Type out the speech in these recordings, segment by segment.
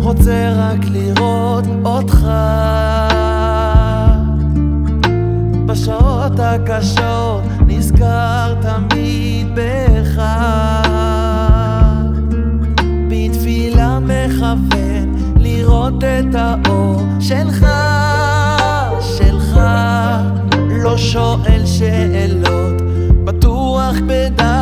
רוצה רק לראות אותך. הקשות נזכר תמיד בך לראות את האור שלך, שלך. לא שואל שאלות, בטוח בדרכך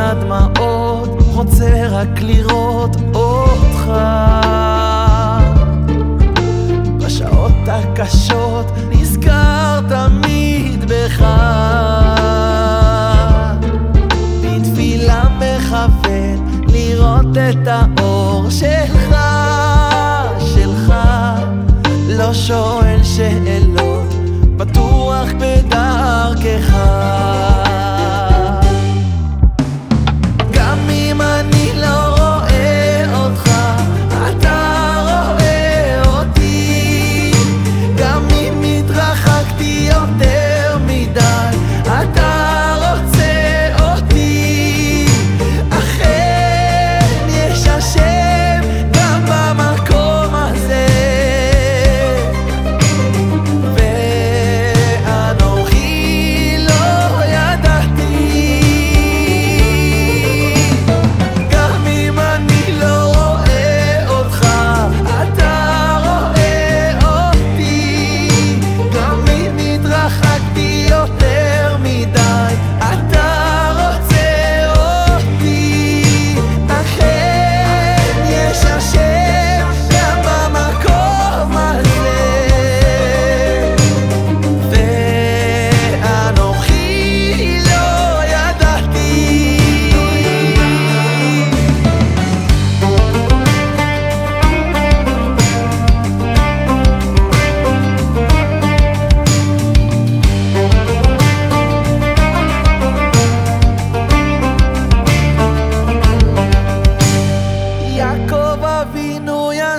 הדמעות רוצה רק לראות אותך. בשעות הקשות נזכר תמיד בך בתפילה מכוון לראות את האור שלך, שלך. לא שואל שאלות,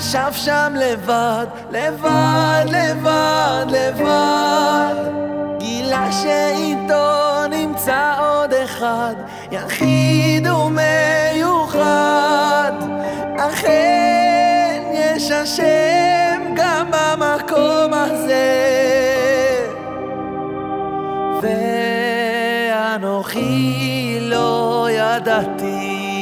ישב שם לבד, לבד, לבד, לבד. גילה שאיתו נמצא עוד אחד, יחיד ומיוחד. אכן יש השם גם במקום הזה. ואנוכי לא ידעתי